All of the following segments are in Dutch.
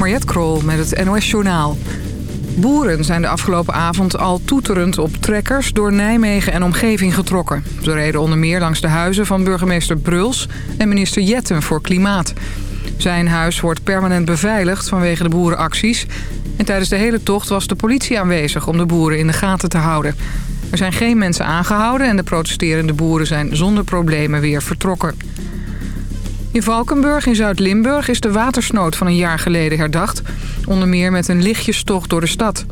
Mariette Krol met het NOS Journaal. Boeren zijn de afgelopen avond al toeterend op trekkers door Nijmegen en omgeving getrokken. Ze reden onder meer langs de huizen van burgemeester Bruls en minister Jetten voor Klimaat. Zijn huis wordt permanent beveiligd vanwege de boerenacties. En tijdens de hele tocht was de politie aanwezig om de boeren in de gaten te houden. Er zijn geen mensen aangehouden en de protesterende boeren zijn zonder problemen weer vertrokken. In Valkenburg in Zuid-Limburg is de watersnood van een jaar geleden herdacht. Onder meer met een lichtjestocht door de stad.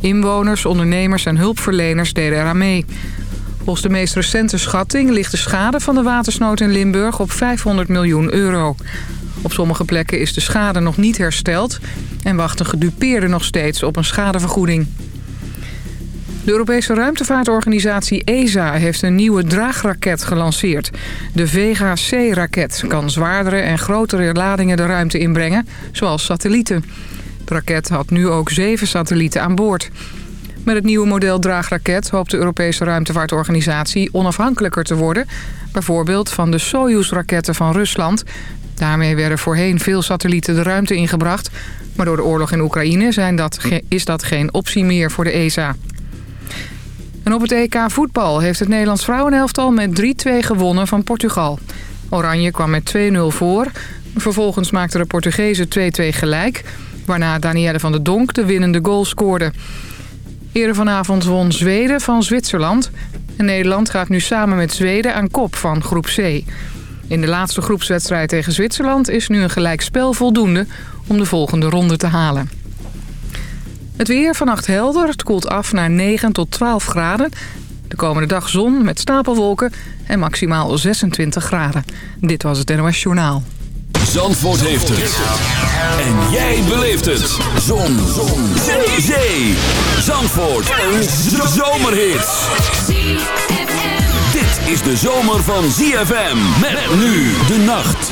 Inwoners, ondernemers en hulpverleners deden eraan mee. Volgens de meest recente schatting ligt de schade van de watersnood in Limburg op 500 miljoen euro. Op sommige plekken is de schade nog niet hersteld... en wachten gedupeerden nog steeds op een schadevergoeding. De Europese ruimtevaartorganisatie ESA heeft een nieuwe draagraket gelanceerd. De Vega-C-raket kan zwaardere en grotere ladingen de ruimte inbrengen, zoals satellieten. De raket had nu ook zeven satellieten aan boord. Met het nieuwe model draagraket hoopt de Europese ruimtevaartorganisatie onafhankelijker te worden. Bijvoorbeeld van de Soyuz-raketten van Rusland. Daarmee werden voorheen veel satellieten de ruimte ingebracht. Maar door de oorlog in Oekraïne zijn dat, is dat geen optie meer voor de ESA. En op het EK voetbal heeft het Nederlands vrouwenelftal met 3-2 gewonnen van Portugal. Oranje kwam met 2-0 voor. Vervolgens maakten de Portugezen 2-2 gelijk... waarna Danielle van der Donk de winnende goal scoorde. Eerder vanavond won Zweden van Zwitserland. En Nederland gaat nu samen met Zweden aan kop van groep C. In de laatste groepswedstrijd tegen Zwitserland is nu een gelijkspel voldoende... om de volgende ronde te halen. Het weer vannacht helder. Het koelt af naar 9 tot 12 graden. De komende dag zon met stapelwolken en maximaal 26 graden. Dit was het NOS Journaal. Zandvoort heeft het. En jij beleeft het. Zon. zon. Zee. Zee. Zandvoort. Een zomerhit. Dit is de zomer van ZFM. Met nu de nacht.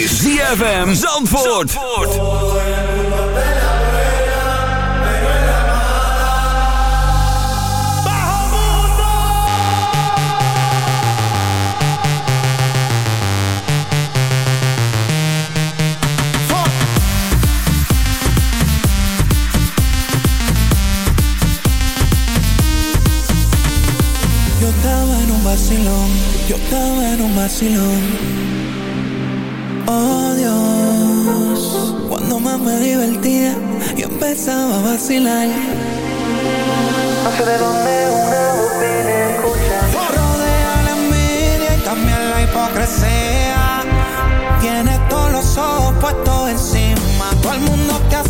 Is ZFM Zandvoort. Yo estaba en un vacilón, yo estaba en un vacilón. Oh Dios, cuando más me divertía, yo empezaba a vacilar. No sé de dónde una voz viene escucha. Rodea la envidia y también la hipocresía. Tiene todos los ojos puestos encima. Todo el mundo te hace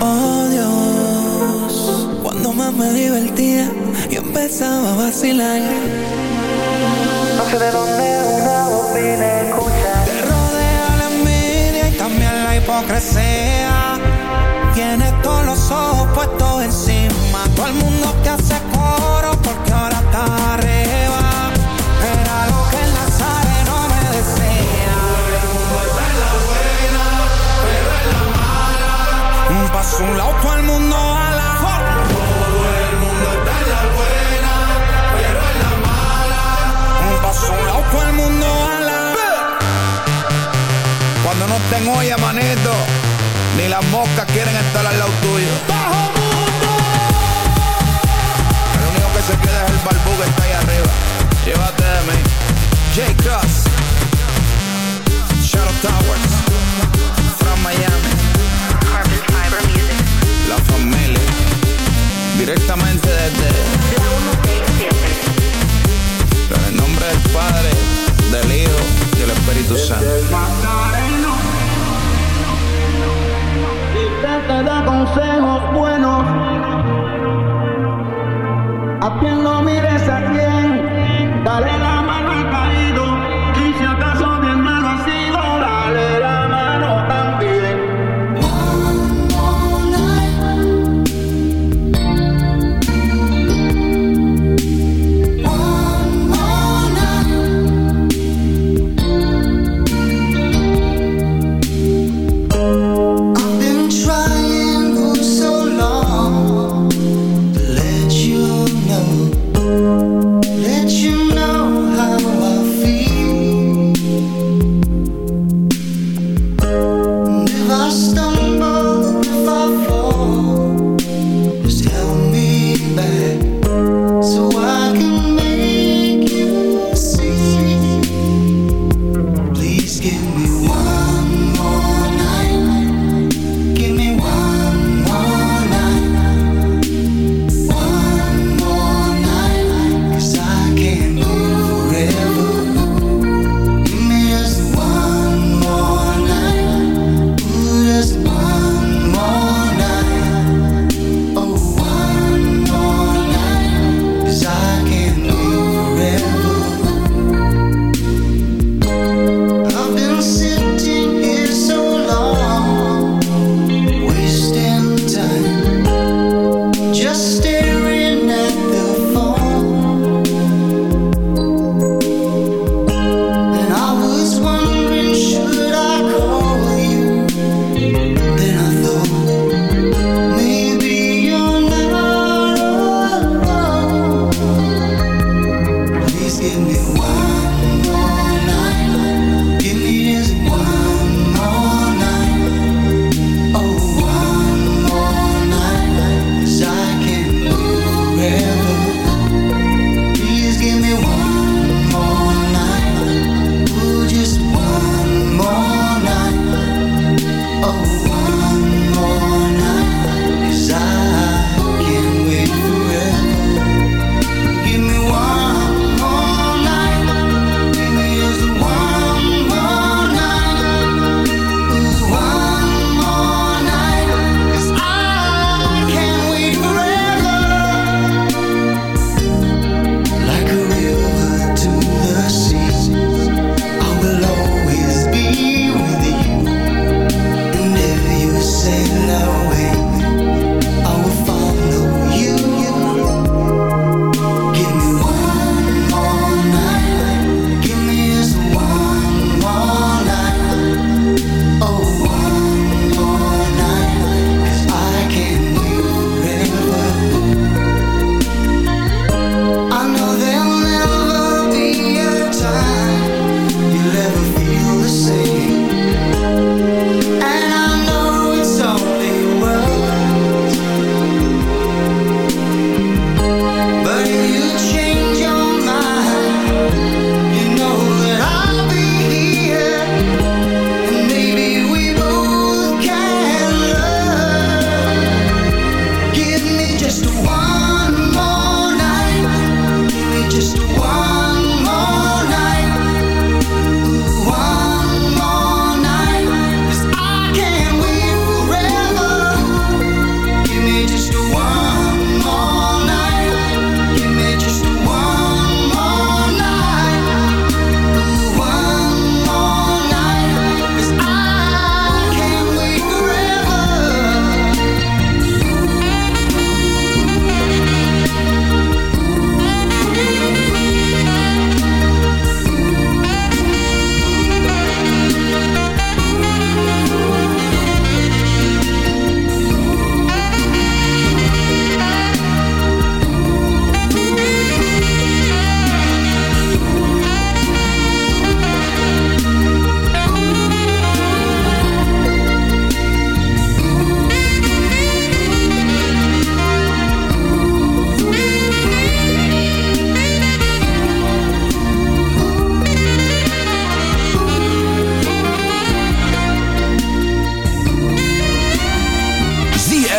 Oh Dios, cuando más me divertía, yo empezaba a vacilar. No sé de dónde una Olla, manito, ni las moscas quieren estar al lado tuyo. ¡Bajo mundo! El único que se queda es el barbú que está ahí arriba. Llévate de mí. J. Cross. Shadow Towers. From Miami. Carbon Fiber Music. La familia. Directamente desde. En el nombre del Padre, del Hijo y del Espíritu Santo. Da consejos buenos.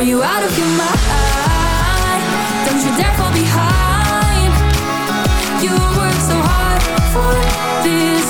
Are you out of your mind? Don't you dare fall behind You worked so hard for this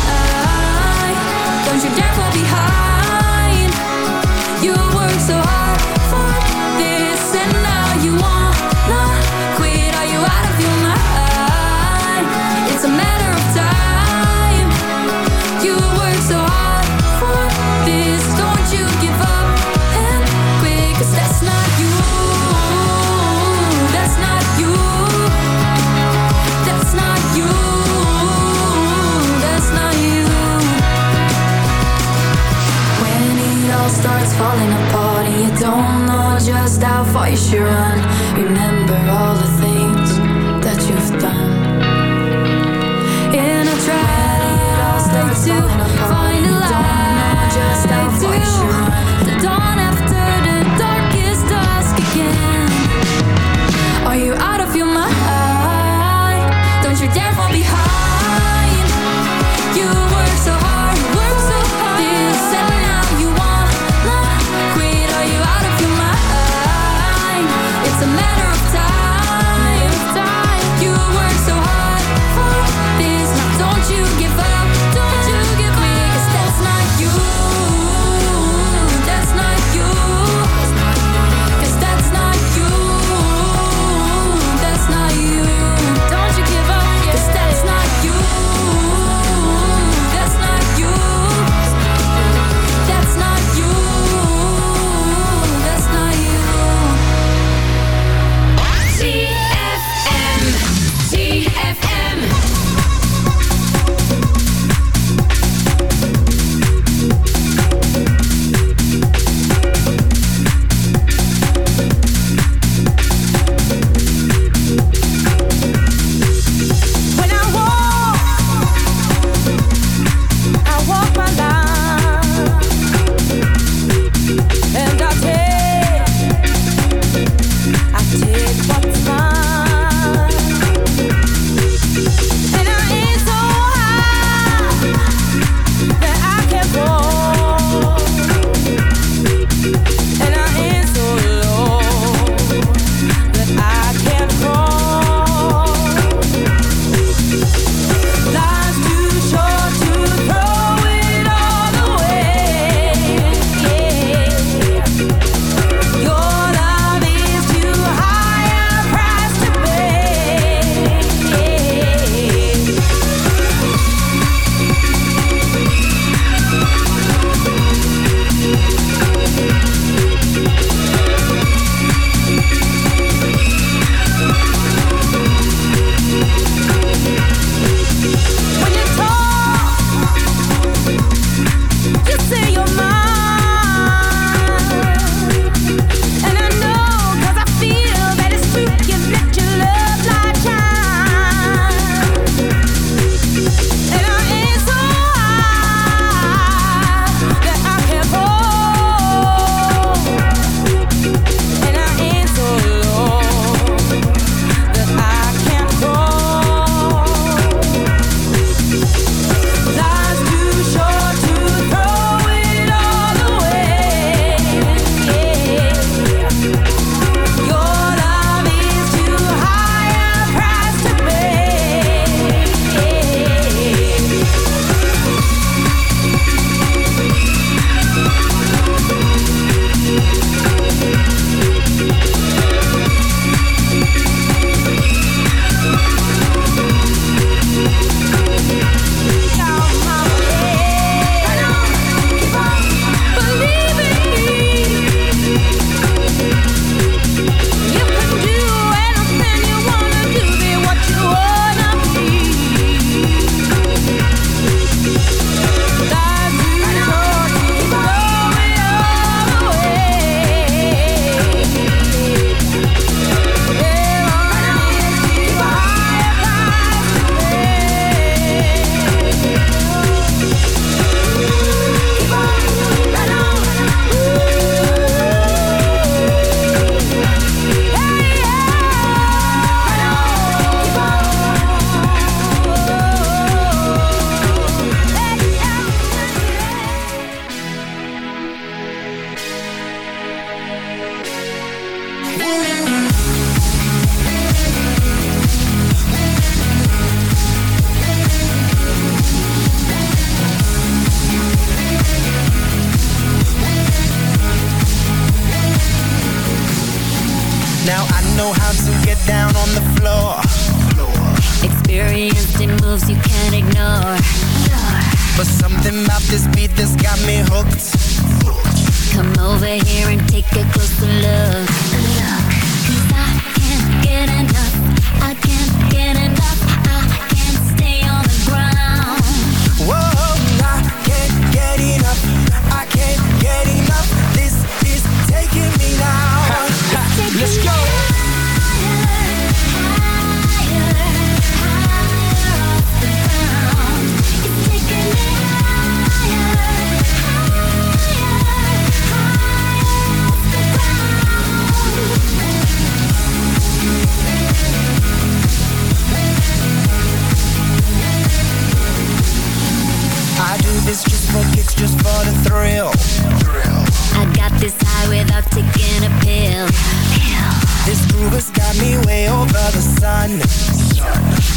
This groove has got me way over the sun.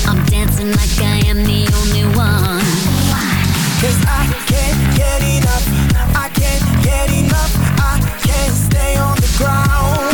I'm dancing like I am the only one. Cause I can't get enough. I can't get enough. I can't stay on the ground.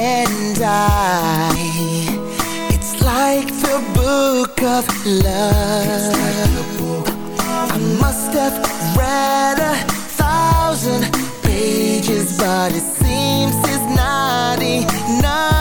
and I It's like the book of love. I must have read a thousand pages But it seems it's not enough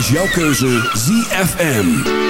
is jouw keuze ZFM.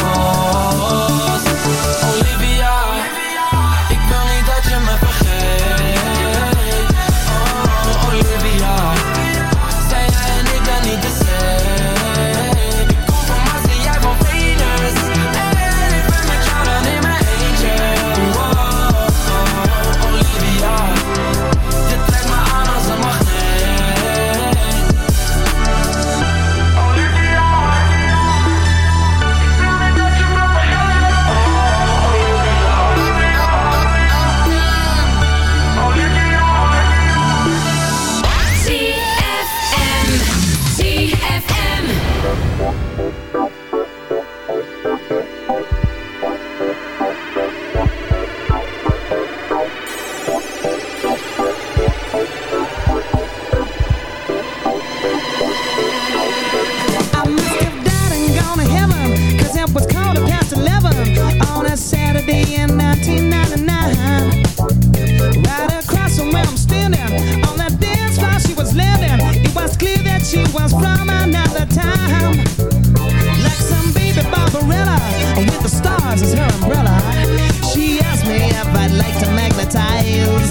You.